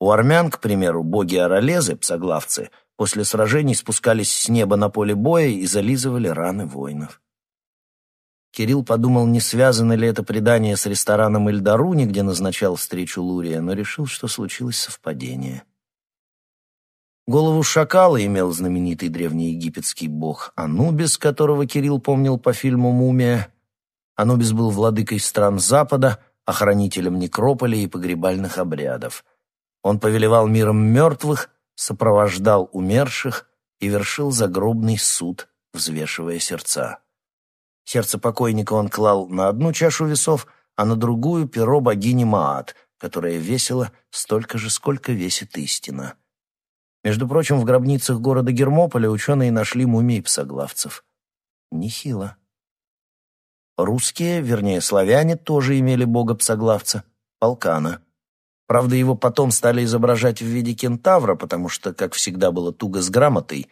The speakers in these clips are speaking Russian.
У армян, к примеру, боги-оролезы, псоглавцы, после сражений спускались с неба на поле боя и зализывали раны воинов. Кирилл подумал, не связано ли это предание с рестораном Эльдаруни, где назначал встречу Лурия, но решил, что случилось совпадение. Голову шакала имел знаменитый древнеегипетский бог Анубис, которого Кирилл помнил по фильму «Мумия». Анубис был владыкой стран Запада, охранителем некрополя и погребальных обрядов. Он повелевал миром мертвых, сопровождал умерших и вершил загробный суд, взвешивая сердца. Сердце покойника он клал на одну чашу весов, а на другую — перо богини Маат, которая весила столько же, сколько весит истина. Между прочим, в гробницах города Гермополя ученые нашли мумии псоглавцев. Нехило. Русские, вернее, славяне, тоже имели бога-псоглавца — Полкана. Правда, его потом стали изображать в виде кентавра, потому что, как всегда, было туго с грамотой.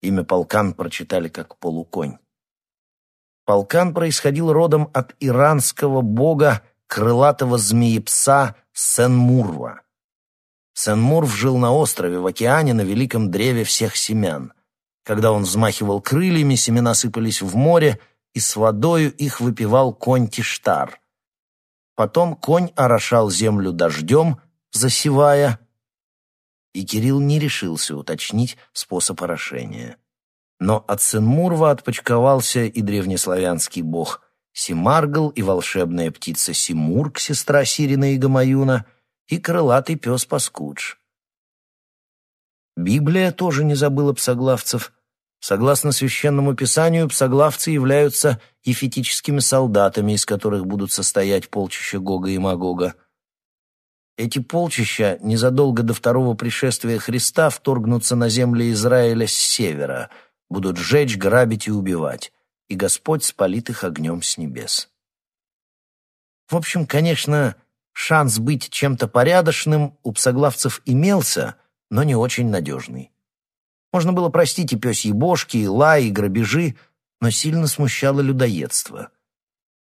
Имя Полкан прочитали как полуконь. Полкан происходил родом от иранского бога крылатого змеепса Сен-Мурва. Сен-Мурв жил на острове в океане на великом древе всех семян. Когда он взмахивал крыльями, семена сыпались в море, и с водою их выпивал конь Тиштар. Потом конь орошал землю дождем, засевая, и Кирилл не решился уточнить способ орошения. Но от Сен-Мурва отпочковался и древнеславянский бог Симаргл, и волшебная птица Симург, сестра Сирина и Гамаюна — и крылатый пес Паскудж. Библия тоже не забыла псоглавцев. Согласно священному писанию, псоглавцы являются ефетическими солдатами, из которых будут состоять полчища Гога и Магога. Эти полчища незадолго до второго пришествия Христа вторгнутся на земли Израиля с севера, будут жечь, грабить и убивать, и Господь спалит их огнем с небес. В общем, конечно, Шанс быть чем-то порядочным у псоглавцев имелся, но не очень надежный. Можно было простить и пёсьи бошки, и лай, и грабежи, но сильно смущало людоедство.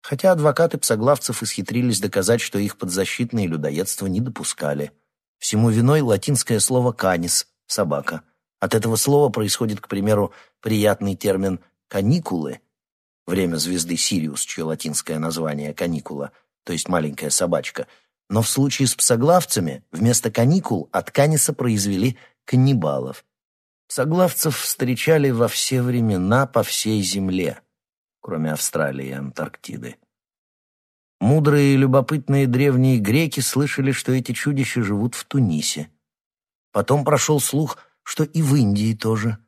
Хотя адвокаты псоглавцев исхитрились доказать, что их подзащитные людоедство не допускали. Всему виной латинское слово «канис» — «собака». От этого слова происходит, к примеру, приятный термин «каникулы» — время звезды Сириус, чье латинское название «каникула», то есть маленькая собачка, но в случае с псоглавцами вместо каникул от Каниса произвели каннибалов. Псоглавцев встречали во все времена по всей земле, кроме Австралии и Антарктиды. Мудрые и любопытные древние греки слышали, что эти чудища живут в Тунисе. Потом прошел слух, что и в Индии тоже.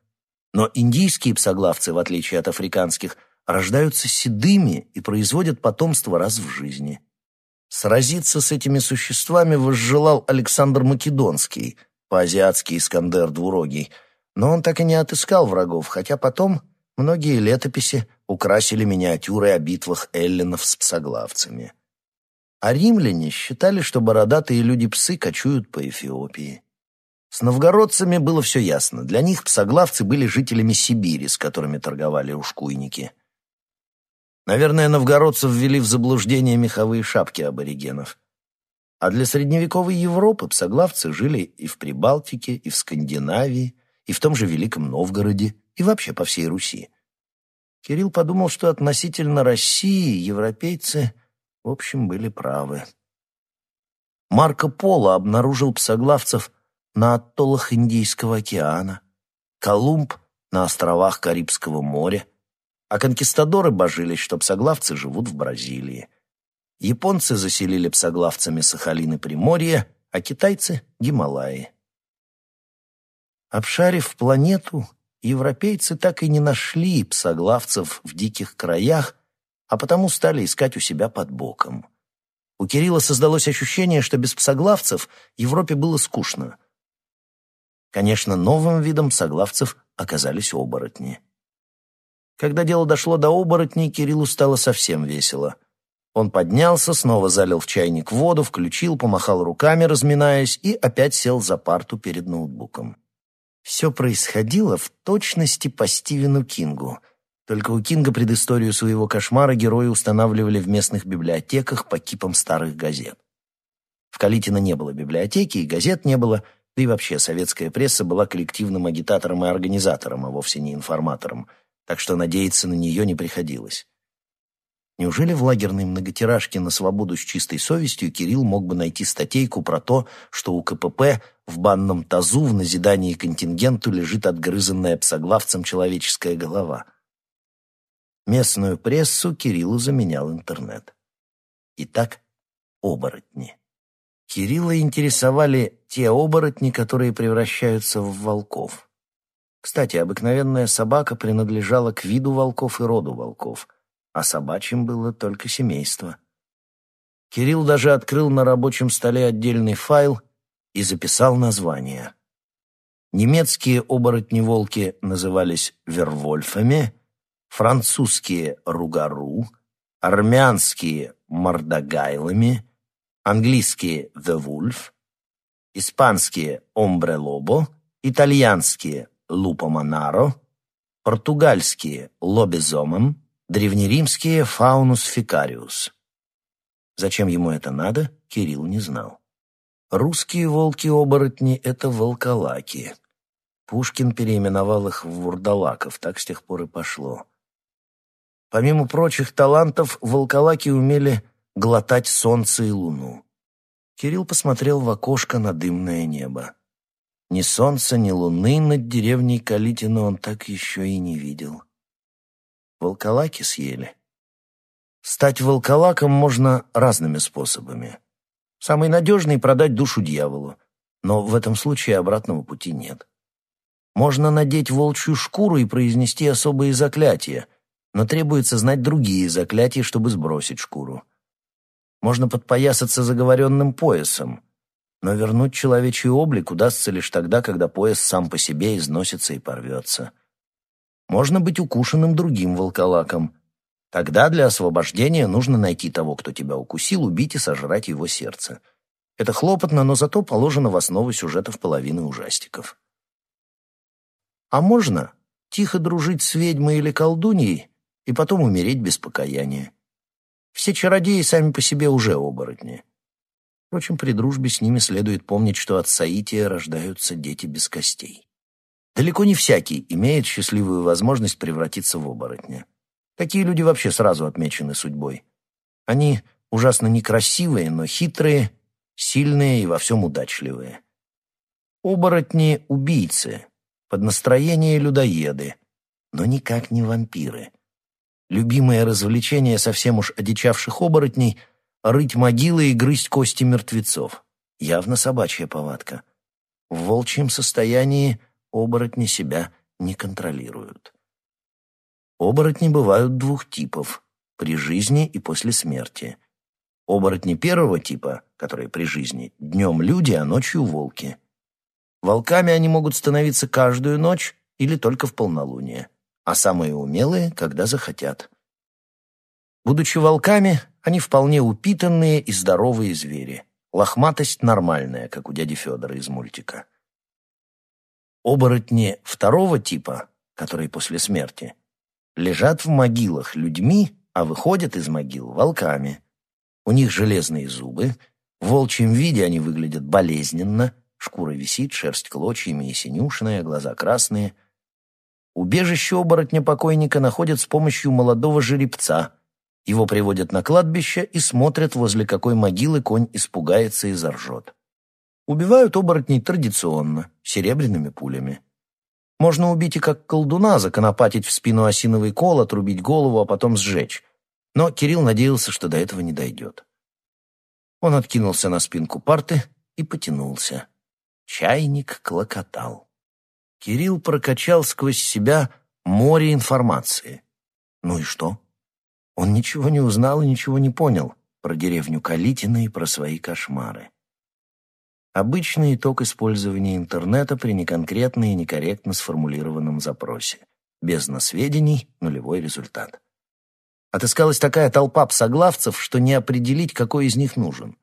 Но индийские псоглавцы, в отличие от африканских, рождаются седыми и производят потомство раз в жизни. Сразиться с этими существами возжелал Александр Македонский, по-азиатски Искандер Двурогий, но он так и не отыскал врагов, хотя потом многие летописи украсили миниатюры о битвах эллинов с псоглавцами. А римляне считали, что бородатые люди-псы кочуют по Эфиопии. С новгородцами было все ясно. Для них псоглавцы были жителями Сибири, с которыми торговали ушкуйники. Наверное, новгородцев ввели в заблуждение меховые шапки аборигенов. А для средневековой Европы псоглавцы жили и в Прибалтике, и в Скандинавии, и в том же Великом Новгороде, и вообще по всей Руси. Кирилл подумал, что относительно России европейцы, в общем, были правы. Марко Поло обнаружил псоглавцев на атоллах Индийского океана, Колумб на островах Карибского моря, а конкистадоры божились, что псоглавцы живут в Бразилии. Японцы заселили псоглавцами Сахалин и Приморье, а китайцы — Гималаи. Обшарив планету, европейцы так и не нашли псоглавцев в диких краях, а потому стали искать у себя под боком. У Кирилла создалось ощущение, что без псоглавцев Европе было скучно. Конечно, новым видом псоглавцев оказались оборотни. Когда дело дошло до оборотней, Кириллу стало совсем весело. Он поднялся, снова залил в чайник воду, включил, помахал руками, разминаясь, и опять сел за парту перед ноутбуком. Все происходило в точности по Стивену Кингу. Только у Кинга предысторию своего кошмара герои устанавливали в местных библиотеках по кипам старых газет. В Калитино не было библиотеки и газет не было, да и вообще советская пресса была коллективным агитатором и организатором, а вовсе не информатором, так что надеяться на нее не приходилось. Неужели в лагерной многотиражке на свободу с чистой совестью Кирилл мог бы найти статейку про то, что у КПП в банном тазу в назидании контингенту лежит отгрызанная псоглавцем человеческая голова? Местную прессу Кириллу заменял интернет. Итак, оборотни. Кирилла интересовали те оборотни, которые превращаются в волков. Кстати, обыкновенная собака принадлежала к виду волков и роду волков, а собачьим было только семейство. Кирилл даже открыл на рабочем столе отдельный файл и записал название. Немецкие оборотни-волки назывались вервольфами, французские — ругару, армянские — мордогайлами, английские «The Wolf», испанские «Ombre Lobo», итальянские «Lupo Monaro», португальские «Lobezomum», древнеримские «Faunus Ficarius». Зачем ему это надо, Кирилл не знал. Русские волки-оборотни — это волколаки. Пушкин переименовал их в вурдалаков, так с тех пор и пошло. Помимо прочих талантов, волколаки умели глотать солнце и луну. Кирилл посмотрел в окошко на дымное небо. Ни солнца, ни луны над деревней Калитина он так еще и не видел. Волколаки съели. Стать волколаком можно разными способами. Самый надежный — продать душу дьяволу, но в этом случае обратного пути нет. Можно надеть волчью шкуру и произнести особые заклятия, но требуется знать другие заклятия, чтобы сбросить шкуру. Можно подпоясаться заговоренным поясом, но вернуть человечий облик удастся лишь тогда, когда пояс сам по себе износится и порвется. Можно быть укушенным другим волколаком. Тогда для освобождения нужно найти того, кто тебя укусил, убить и сожрать его сердце. Это хлопотно, но зато положено в основу сюжетов половины ужастиков. А можно тихо дружить с ведьмой или колдуньей и потом умереть без покаяния. Все чародеи сами по себе уже оборотни. Впрочем, при дружбе с ними следует помнить, что от соития рождаются дети без костей. Далеко не всякий имеет счастливую возможность превратиться в оборотня. Такие люди вообще сразу отмечены судьбой. Они ужасно некрасивые, но хитрые, сильные и во всем удачливые. Оборотни — убийцы, под настроение людоеды, но никак не вампиры. Любимое развлечение совсем уж одичавших оборотней — рыть могилы и грызть кости мертвецов. Явно собачья повадка. В волчьем состоянии оборотни себя не контролируют. Оборотни бывают двух типов — при жизни и после смерти. Оборотни первого типа, которые при жизни, днем люди, а ночью волки. Волками они могут становиться каждую ночь или только в полнолуние а самые умелые, когда захотят. Будучи волками, они вполне упитанные и здоровые звери. Лохматость нормальная, как у дяди Федора из мультика. Оборотни второго типа, которые после смерти, лежат в могилах людьми, а выходят из могил волками. У них железные зубы, в волчьем виде они выглядят болезненно, шкура висит, шерсть клочьями и синюшная, глаза красные — Убежище оборотня покойника находят с помощью молодого жеребца. Его приводят на кладбище и смотрят, возле какой могилы конь испугается и заржет. Убивают оборотней традиционно, серебряными пулями. Можно убить и как колдуна, законопатить в спину осиновый кол, отрубить голову, а потом сжечь. Но Кирилл надеялся, что до этого не дойдет. Он откинулся на спинку парты и потянулся. Чайник клокотал. Кирилл прокачал сквозь себя море информации. Ну и что? Он ничего не узнал и ничего не понял про деревню Калитина и про свои кошмары. Обычный итог использования интернета при неконкретно и некорректно сформулированном запросе. Без насведений — нулевой результат. Отыскалась такая толпа псоглавцев, что не определить, какой из них нужен.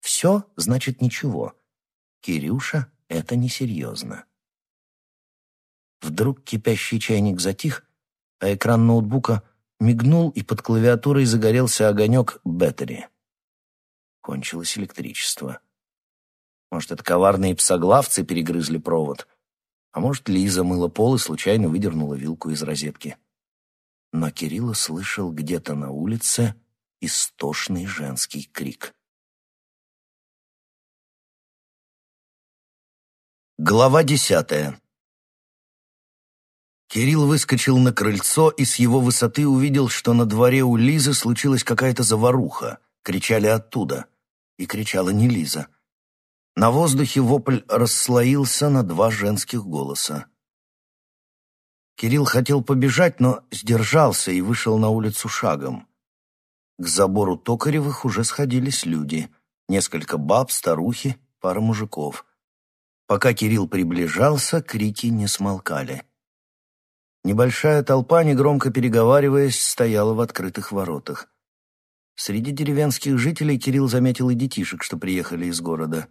Все значит ничего. Кирюша — это несерьезно. Вдруг кипящий чайник затих, а экран ноутбука мигнул, и под клавиатурой загорелся огонек беттери. Кончилось электричество. Может, это коварные псоглавцы перегрызли провод. А может, Лиза мыла пол и случайно выдернула вилку из розетки. Но Кирилл слышал где-то на улице истошный женский крик. Глава десятая Кирилл выскочил на крыльцо и с его высоты увидел, что на дворе у Лизы случилась какая-то заваруха. Кричали оттуда. И кричала не Лиза. На воздухе вопль расслоился на два женских голоса. Кирилл хотел побежать, но сдержался и вышел на улицу шагом. К забору Токаревых уже сходились люди. Несколько баб, старухи, пара мужиков. Пока Кирилл приближался, крики не смолкали. Небольшая толпа, негромко переговариваясь, стояла в открытых воротах. Среди деревенских жителей Кирилл заметил и детишек, что приехали из города.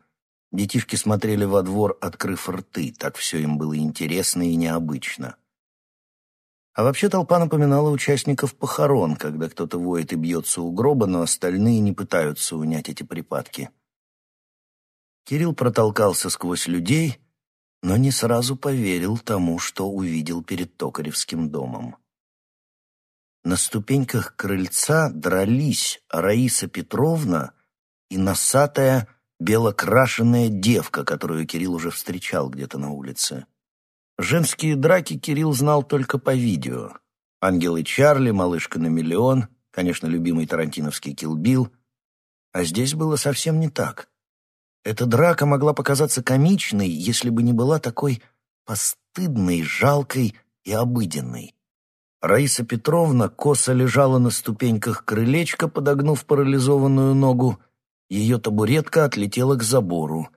Детишки смотрели во двор, открыв рты, так все им было интересно и необычно. А вообще толпа напоминала участников похорон, когда кто-то воет и бьется у гроба, но остальные не пытаются унять эти припадки. Кирилл протолкался сквозь людей но не сразу поверил тому, что увидел перед Токаревским домом. На ступеньках крыльца дрались Раиса Петровна и носатая белокрашенная девка, которую Кирилл уже встречал где-то на улице. Женские драки Кирилл знал только по видео. «Ангелы Чарли», «Малышка на миллион», конечно, любимый тарантиновский «Килл А здесь было совсем не так. Эта драка могла показаться комичной, если бы не была такой постыдной, жалкой и обыденной. Раиса Петровна косо лежала на ступеньках крылечка, подогнув парализованную ногу. Ее табуретка отлетела к забору.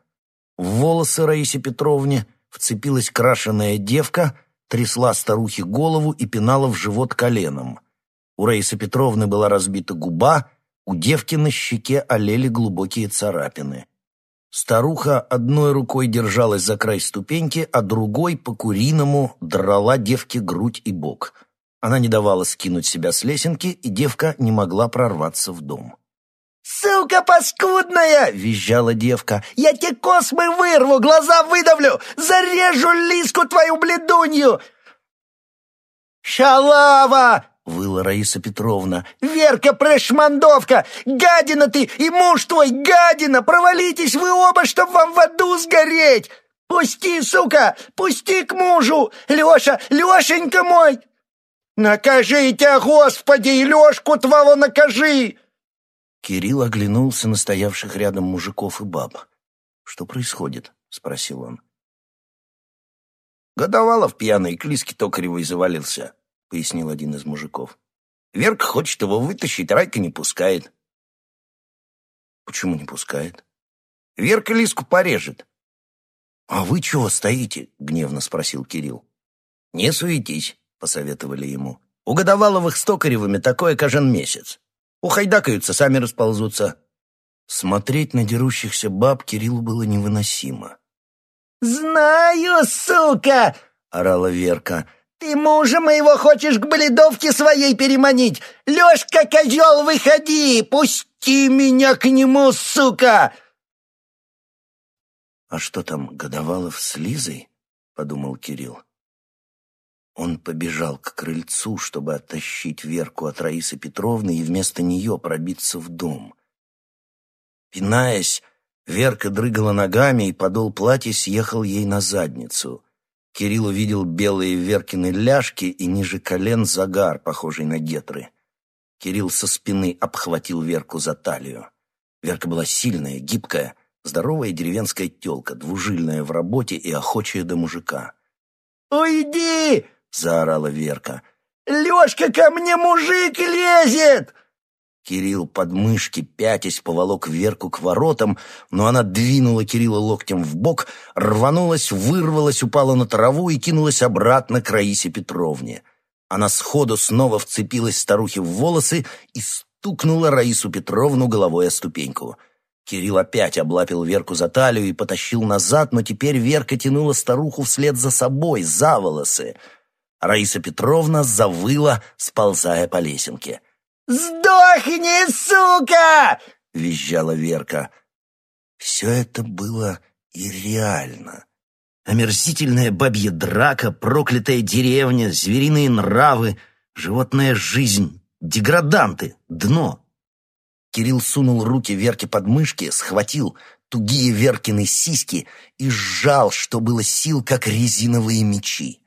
В волосы Раисе Петровне вцепилась крашеная девка, трясла старухе голову и пинала в живот коленом. У Раисы Петровны была разбита губа, у девки на щеке олели глубокие царапины. Старуха одной рукой держалась за край ступеньки, а другой по-куриному драла девке грудь и бок. Она не давала скинуть себя с лесенки, и девка не могла прорваться в дом. «Сука паскудная!» — визжала девка. «Я тебе космы вырву, глаза выдавлю! Зарежу лиску твою бледунью!» «Шалава!» выла Раиса Петровна. «Верка Прэшмандовка! Гадина ты и муж твой, гадина! Провалитесь вы оба, чтоб вам в аду сгореть! Пусти, сука! Пусти к мужу! Леша, Лешенька мой! Накажи тебя, Господи, и Лешку твоего накажи!» Кирилл оглянулся на стоявших рядом мужиков и баб. «Что происходит?» — спросил он. Годовалов пьяный к Лиске Токаревой завалился. — пояснил один из мужиков. «Верка хочет его вытащить, Райка не пускает». «Почему не пускает?» «Верка Лиску порежет». «А вы чего стоите?» — гневно спросил Кирилл. «Не суетись», — посоветовали ему. «У Годоваловых с Токаревыми такое каждый месяц. Ухайдакаются, сами расползутся». Смотреть на дерущихся баб Кириллу было невыносимо. «Знаю, сука!» — орала Верка. «Ты мужа моего хочешь к бледовке своей переманить? Лёшка, козёл, выходи! Пусти меня к нему, сука!» «А что там, Годовалов с Лизой?» — подумал Кирилл. Он побежал к крыльцу, чтобы оттащить Верку от Раисы Петровны и вместо нее пробиться в дом. Пинаясь, Верка дрыгала ногами, и подол платья съехал ей на задницу — Кирилл увидел белые Веркины ляжки и ниже колен загар, похожий на гетры. Кирилл со спины обхватил Верку за талию. Верка была сильная, гибкая, здоровая деревенская тёлка, двужильная в работе и охочая до мужика. «Уйди!» — заорала Верка. «Лёшка, ко мне мужик лезет!» Кирилл под мышки, пятясь, поволок Верку к воротам, но она двинула Кирилла локтем в бок, рванулась, вырвалась, упала на траву и кинулась обратно к Раисе Петровне. Она сходу снова вцепилась старухе в волосы и стукнула Раису Петровну головой о ступеньку. Кирилл опять облапил Верку за талию и потащил назад, но теперь Верка тянула старуху вслед за собой, за волосы. Раиса Петровна завыла, сползая по лесенке. «Сдохни, сука!» — визжала Верка. Все это было и реально. Омерзительная бабья драка, проклятая деревня, звериные нравы, животная жизнь, деграданты, дно. Кирилл сунул руки Верке под мышки, схватил тугие Веркины сиськи и сжал, что было сил, как резиновые мечи.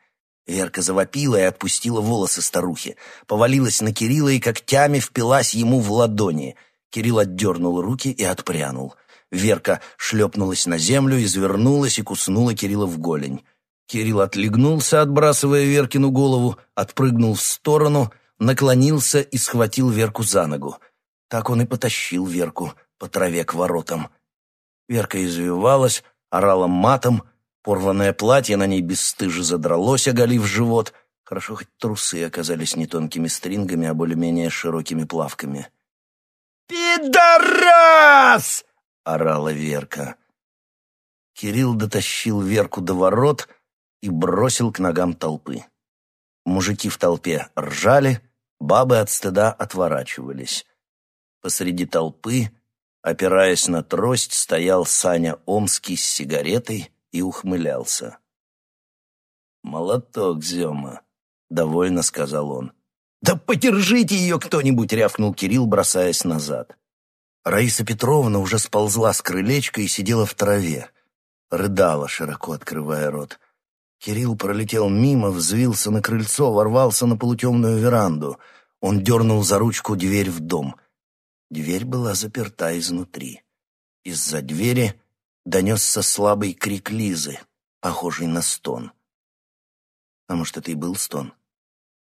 Верка завопила и отпустила волосы старухи, повалилась на Кирилла и когтями впилась ему в ладони. Кирилл отдернул руки и отпрянул. Верка шлепнулась на землю, извернулась и куснула Кирилла в голень. Кирилл отлегнулся, отбрасывая Веркину голову, отпрыгнул в сторону, наклонился и схватил Верку за ногу. Так он и потащил Верку по траве к воротам. Верка извивалась, орала матом, порванное платье на ней бесстыже задралось, оголив живот. Хорошо, хоть трусы оказались не тонкими стрингами, а более-менее широкими плавками. «Пидорас!» — орала Верка. Кирилл дотащил Верку до ворот и бросил к ногам толпы. Мужики в толпе ржали, бабы от стыда отворачивались. Посреди толпы, опираясь на трость, стоял Саня Омский с сигаретой и ухмылялся. «Молоток, Зема», — довольно сказал он. «Да подержите ее кто-нибудь!» — рявкнул Кирилл, бросаясь назад. Раиса Петровна уже сползла с крылечка и сидела в траве. Рыдала, широко открывая рот. Кирилл пролетел мимо, взвился на крыльцо, ворвался на полутемную веранду. Он дернул за ручку дверь в дом. Дверь была заперта изнутри. Из-за двери донесся слабый крик Лизы, похожий на стон. А может, это и был стон?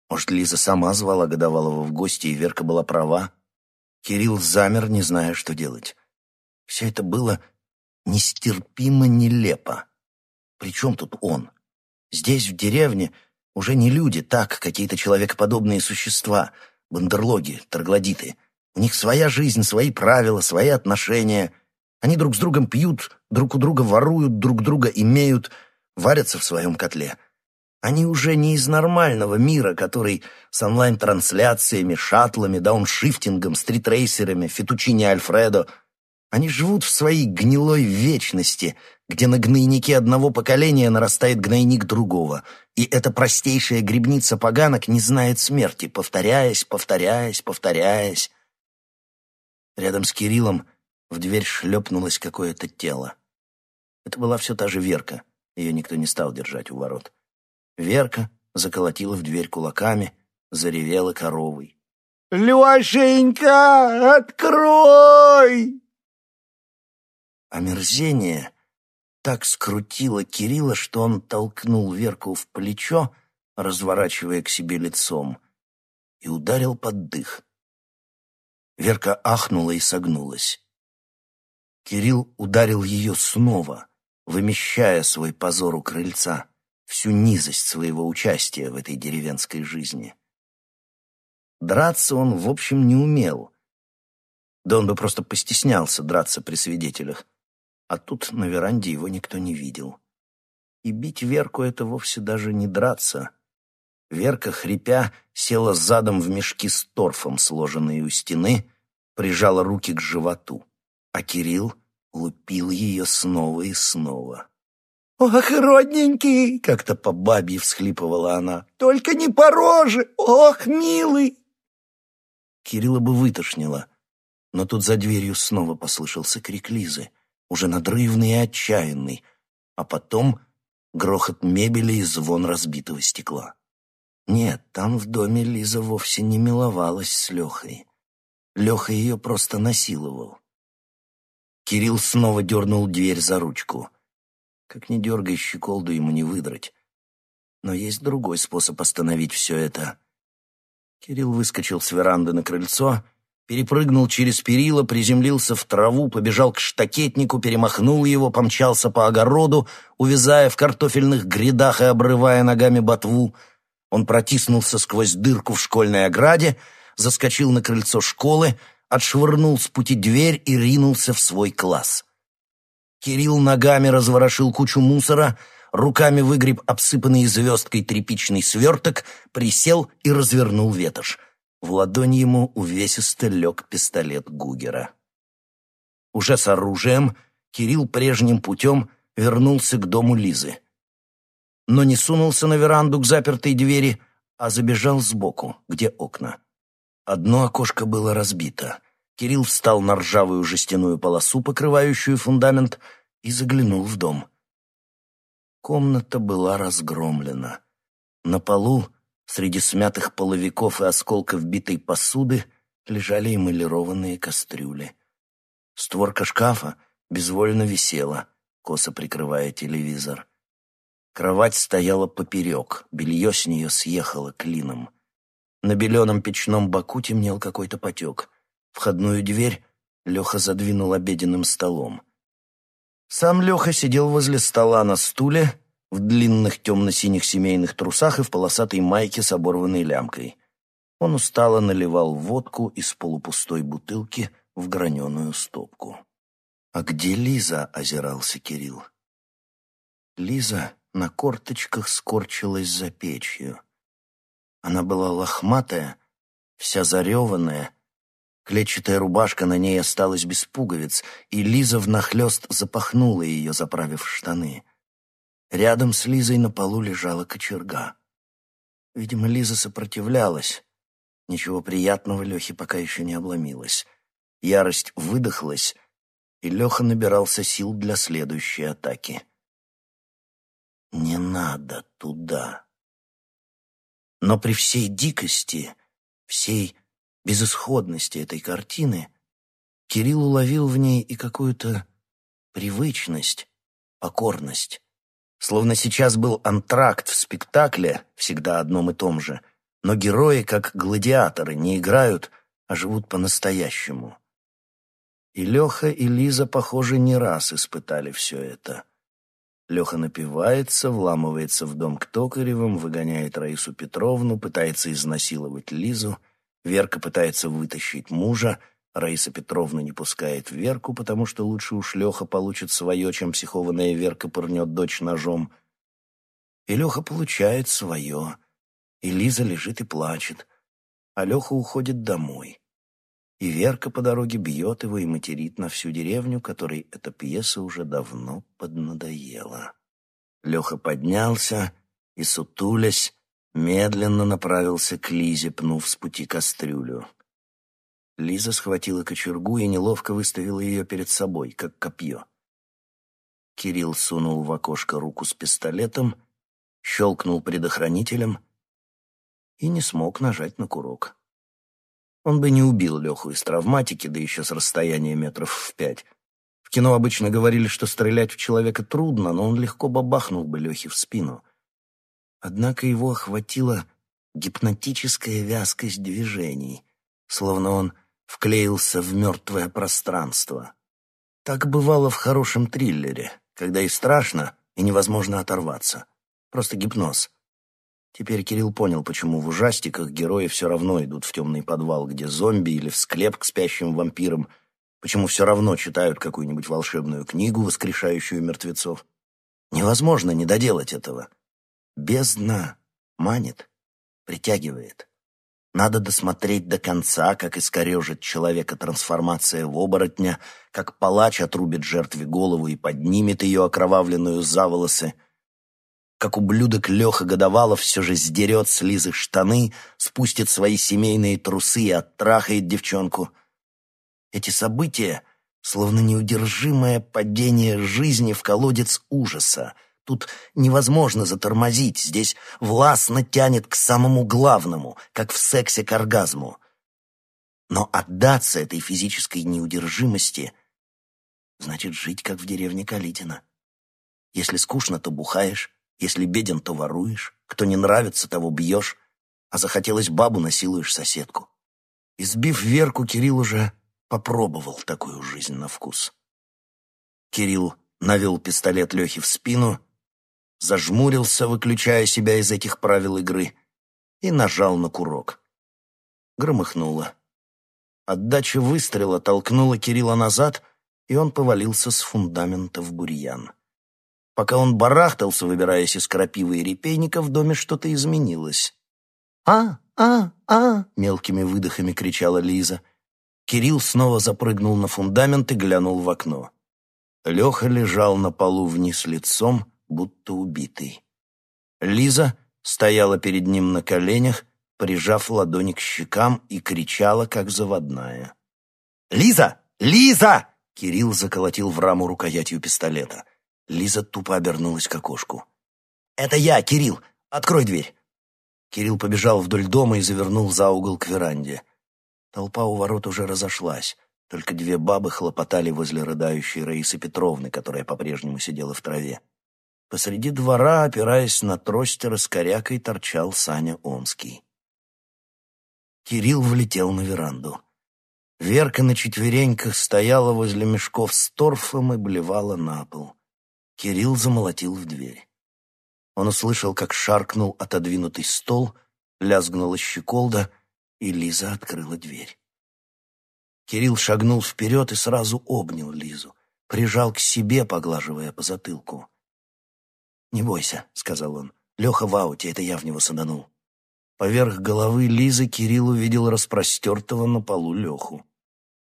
Может, Лиза сама звала Годовалова в гости, и Верка была права? Кирилл замер, не зная, что делать. Все это было нестерпимо нелепо. Причем тут он? Здесь, в деревне, уже не люди, так, какие-то человекоподобные существа, бандерлоги, троглодиты. У них своя жизнь, свои правила, свои отношения. Они друг с другом пьют, друг у друга воруют, друг друга имеют, варятся в своем котле. Они уже не из нормального мира, который с онлайн-трансляциями, шаттлами, дауншифтингом, стритрейсерами, фетучини Альфредо. Они живут в своей гнилой вечности, где на гнойнике одного поколения нарастает гнойник другого, и эта простейшая грибница поганок не знает смерти, повторяясь, повторяясь, повторяясь. Рядом с Кириллом в дверь шлепнулось какое-то тело. Это была все та же Верка, ее никто не стал держать у ворот. Верка заколотила в дверь кулаками, заревела коровой. «Лешенька, открой!» Омерзение так скрутило Кирилла, что он толкнул Верку в плечо, разворачивая к себе лицом, и ударил под дых. Верка ахнула и согнулась. Кирилл ударил ее снова, вымещая свой позор у крыльца всю низость своего участия в этой деревенской жизни. Драться он, в общем, не умел. Да он бы просто постеснялся драться при свидетелях. А тут на веранде его никто не видел. И бить Верку — это вовсе даже не драться. Верка, хрипя, села задом в мешки с торфом, сложенные у стены, прижала руки к животу. А Кирилл лупил ее снова и снова. «Ох, родненький!» — как-то по бабе всхлипывала она. «Только не по роже! Ох, милый!» Кирилла бы вытошнило, но тут за дверью снова послышался крик Лизы, уже надрывный и отчаянный, а потом грохот мебели и звон разбитого стекла. Нет, там в доме Лиза вовсе не миловалась с Лехой. Леха ее просто насиловал. Кирилл снова дернул дверь за ручку. Как ни дергай, щеколду ему не выдрать. Но есть другой способ остановить все это. Кирилл выскочил с веранды на крыльцо, перепрыгнул через перила, приземлился в траву, побежал к штакетнику, перемахнул его, помчался по огороду, увязая в картофельных грядах и обрывая ногами ботву. Он протиснулся сквозь дырку в школьной ограде, заскочил на крыльцо школы, отшвырнул с пути дверь и ринулся в свой класс. Кирилл ногами разворошил кучу мусора, руками выгреб обсыпанный звездкой тряпичный сверток, присел и развернул ветошь. В ладонь ему увесисто лег пистолет Гугера. Уже с оружием Кирилл прежним путем вернулся к дому Лизы. Но не сунулся на веранду к запертой двери, а забежал сбоку, где окна. Одно окошко было разбито. Кирилл встал на ржавую жестяную полосу, покрывающую фундамент, и заглянул в дом. Комната была разгромлена. На полу, среди смятых половиков и осколков битой посуды, лежали эмалированные кастрюли. Створка шкафа безвольно висела, косо прикрывая телевизор. Кровать стояла поперек, белье с нее съехало клином. На беленом печном боку темнел какой-то потек. Входную дверь Леха задвинул обеденным столом. Сам Леха сидел возле стола на стуле, в длинных темно-синих семейных трусах и в полосатой майке с оборванной лямкой. Он устало наливал водку из полупустой бутылки в граненую стопку. «А где Лиза?» — озирался Кирилл. Лиза на корточках скорчилась за печью. Она была лохматая, вся зареванная, Клетчатая рубашка на ней осталась без пуговиц, и Лиза внахлёст запахнула ее, заправив штаны. Рядом с Лизой на полу лежала кочерга. Видимо, Лиза сопротивлялась. Ничего приятного Лехе пока еще не обломилось. Ярость выдохлась, и Леха набирался сил для следующей атаки. «Не надо туда». Но при всей дикости, всей безысходности этой картины, Кирилл уловил в ней и какую-то привычность, покорность. Словно сейчас был антракт в спектакле, всегда одном и том же, но герои, как гладиаторы, не играют, а живут по-настоящему. И Леха, и Лиза, похоже, не раз испытали все это. Леха напивается, вламывается в дом к Токаревым, выгоняет Раису Петровну, пытается изнасиловать Лизу — Верка пытается вытащить мужа, Раиса Петровна не пускает Верку, потому что лучше уж Леха получит свое, чем психованная Верка пырнет дочь ножом. И Леха получает свое, и Лиза лежит и плачет, а Леха уходит домой. И Верка по дороге бьет его и материт на всю деревню, которой эта пьеса уже давно поднадоела. Леха поднялся и, сутулясь, медленно направился к Лизе, пнув с пути кастрюлю. Лиза схватила кочергу и неловко выставила ее перед собой, как копье. Кирилл сунул в окошко руку с пистолетом, щелкнул предохранителем и не смог нажать на курок. Он бы не убил Леху из травматики, да еще с расстояния метров в пять. В кино обычно говорили, что стрелять в человека трудно, но он легко бабахнул бы Лехе в спину — Однако его охватила гипнотическая вязкость движений, словно он вклеился в мертвое пространство. Так бывало в хорошем триллере, когда и страшно, и невозможно оторваться. Просто гипноз. Теперь Кирилл понял, почему в ужастиках герои все равно идут в темный подвал, где зомби, или в склеп к спящим вампирам, почему все равно читают какую-нибудь волшебную книгу, воскрешающую мертвецов. Невозможно не доделать этого. Бездна манит, притягивает. Надо досмотреть до конца, как искорежит человека трансформация в оборотня, как палач отрубит жертве голову и поднимет ее окровавленную за волосы, как ублюдок Леха Годовалов все же сдерет с Лизы штаны, спустит свои семейные трусы и оттрахает девчонку. Эти события — словно неудержимое падение жизни в колодец ужаса, Тут невозможно затормозить, здесь властно тянет к самому главному, как в сексе к оргазму. Но отдаться этой физической неудержимости значит жить, как в деревне Калитина. Если скучно, то бухаешь, если беден, то воруешь, кто не нравится, того бьешь, а захотелось бабу, насилуешь соседку. Избив Верку, Кирилл уже попробовал такую жизнь на вкус. Кирилл навел пистолет Лехе в спину зажмурился, выключая себя из этих правил игры, и нажал на курок. Громыхнуло. Отдача выстрела толкнула Кирилла назад, и он повалился с фундамента в бурьян. Пока он барахтался, выбираясь из крапивы и репейника, в доме что-то изменилось. «А, а, а!» — мелкими выдохами кричала Лиза. Кирилл снова запрыгнул на фундамент и глянул в окно. Леха лежал на полу вниз лицом, будто убитый. Лиза стояла перед ним на коленях, прижав ладони к щекам и кричала, как заводная. «Лиза! Лиза!» Кирилл заколотил в раму рукоятью пистолета. Лиза тупо обернулась к окошку. «Это я, Кирилл! Открой дверь!» Кирилл побежал вдоль дома и завернул за угол к веранде. Толпа у ворот уже разошлась. Только две бабы хлопотали возле рыдающей Раисы Петровны, которая по-прежнему сидела в траве. Посреди двора, опираясь на трость, раскорякой торчал Саня Омский. Кирилл влетел на веранду. Верка на четвереньках стояла возле мешков с торфом и блевала на пол. Кирилл замолотил в дверь. Он услышал, как шаркнул отодвинутый стол, лязгнула щеколда, и Лиза открыла дверь. Кирилл шагнул вперед и сразу обнял Лизу, прижал к себе, поглаживая по затылку. «Не бойся», — сказал он. «Леха в ауте, это я в него саданул». Поверх головы Лизы Кирилл увидел распростертого на полу Леху.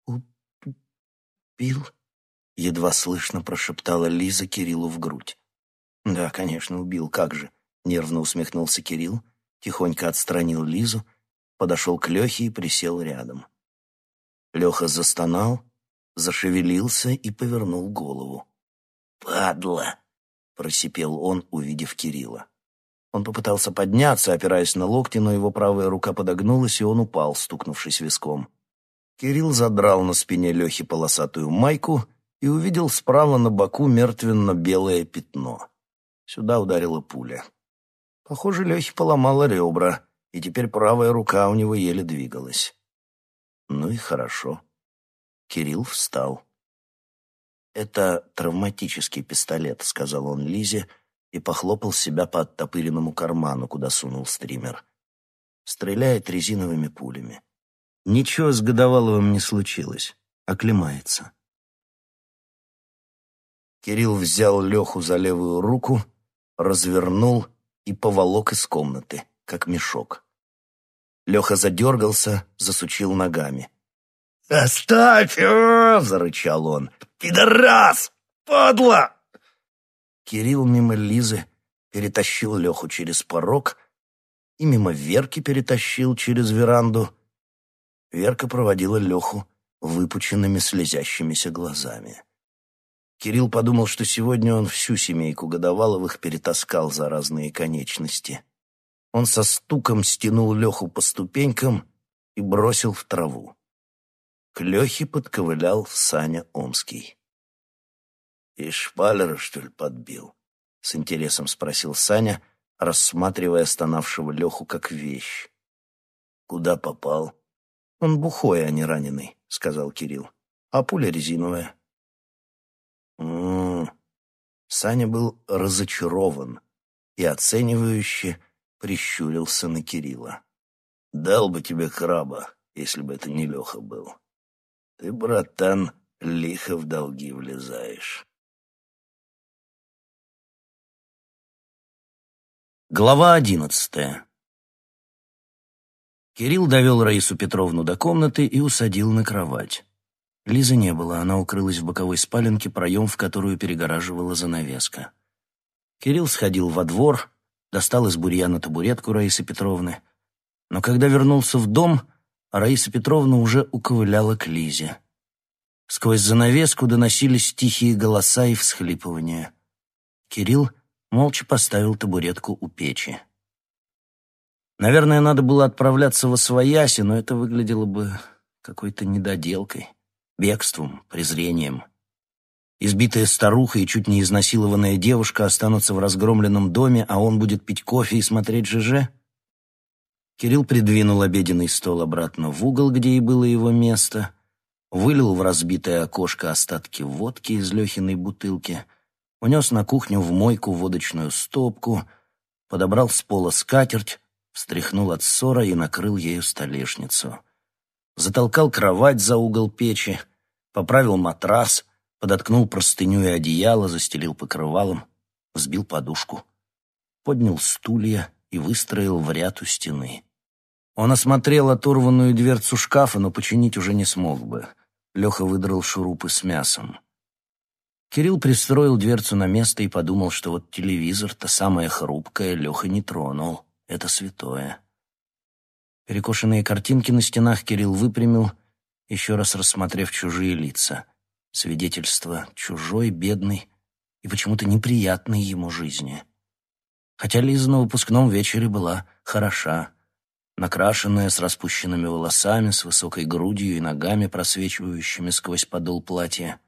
«Убил?» — едва слышно прошептала Лиза Кириллу в грудь. «Да, конечно, убил, как же!» — нервно усмехнулся Кирилл, тихонько отстранил Лизу, подошел к Лехе и присел рядом. Леха застонал, зашевелился и повернул голову. «Падла!» — просипел он, увидев Кирилла. Он попытался подняться, опираясь на локти, но его правая рука подогнулась, и он упал, стукнувшись виском. Кирилл задрал на спине Лехи полосатую майку и увидел справа на боку мертвенно-белое пятно. Сюда ударила пуля. Похоже, Лехе поломала ребра, и теперь правая рука у него еле двигалась. Ну и хорошо. Кирилл встал. «Это травматический пистолет», — сказал он Лизе и похлопал себя по оттопыренному карману, куда сунул стример. «Стреляет резиновыми пулями. Ничего с Годоваловым не случилось. Оклемается». Кирилл взял Леху за левую руку, развернул и поволок из комнаты, как мешок. Леха задергался, засучил ногами. «Оставь!» — зарычал он. «Пидорас! Падла!» Кирилл мимо Лизы перетащил Леху через порог и мимо Верки перетащил через веранду. Верка проводила Леху выпученными слезящимися глазами. Кирилл подумал, что сегодня он всю семейку Годоваловых перетаскал за разные конечности. Он со стуком стянул Леху по ступенькам и бросил в траву. К Лехе подковылял Саня Омский. «И шпалера, что ли, подбил?» — с интересом спросил Саня, рассматривая стонавшего Леху как вещь. «Куда попал?» «Он бухой, а не раненый», — сказал Кирилл. «А пуля резиновая». М -м -м. Саня был разочарован и оценивающе прищурился на Кирилла. «Дал бы тебе краба, если бы это не Леха был. Ты, братан, лихо в долги влезаешь». Глава одиннадцатая Кирилл довел Раису Петровну до комнаты и усадил на кровать. Лизы не было, она укрылась в боковой спаленке, проем в которую перегораживала занавеска. Кирилл сходил во двор, достал из бурьяна табуретку Раисы Петровны. Но когда вернулся в дом, Раиса Петровна уже уковыляла к Лизе. Сквозь занавеску доносились тихие голоса и всхлипывания. Кирилл молча поставил табуретку у печи. Наверное, надо было отправляться во свояси, но это выглядело бы какой-то недоделкой бегством, презрением. Избитая старуха и чуть не изнасилованная девушка останутся в разгромленном доме, а он будет пить кофе и смотреть ЖЖ? Кирилл придвинул обеденный стол обратно в угол, где и было его место, вылил в разбитое окошко остатки водки из Лехиной бутылки, унес на кухню в мойку водочную стопку, подобрал с пола скатерть, встряхнул от ссора и накрыл ею столешницу — затолкал кровать за угол печи, поправил матрас, подоткнул простыню и одеяло, застелил покрывалом, взбил подушку, поднял стулья и выстроил в ряд у стены. Он осмотрел оторванную дверцу шкафа, но починить уже не смог бы. Леха выдрал шурупы с мясом. Кирилл пристроил дверцу на место и подумал, что вот телевизор-то самое хрупкое Леха не тронул. Это святое. Перекошенные картинки на стенах Кирилл выпрямил, еще раз рассмотрев чужие лица. Свидетельство чужой, бедной и почему-то неприятной ему жизни. Хотя Лиза на выпускном вечере была хороша, накрашенная, с распущенными волосами, с высокой грудью и ногами, просвечивающими сквозь подол платья.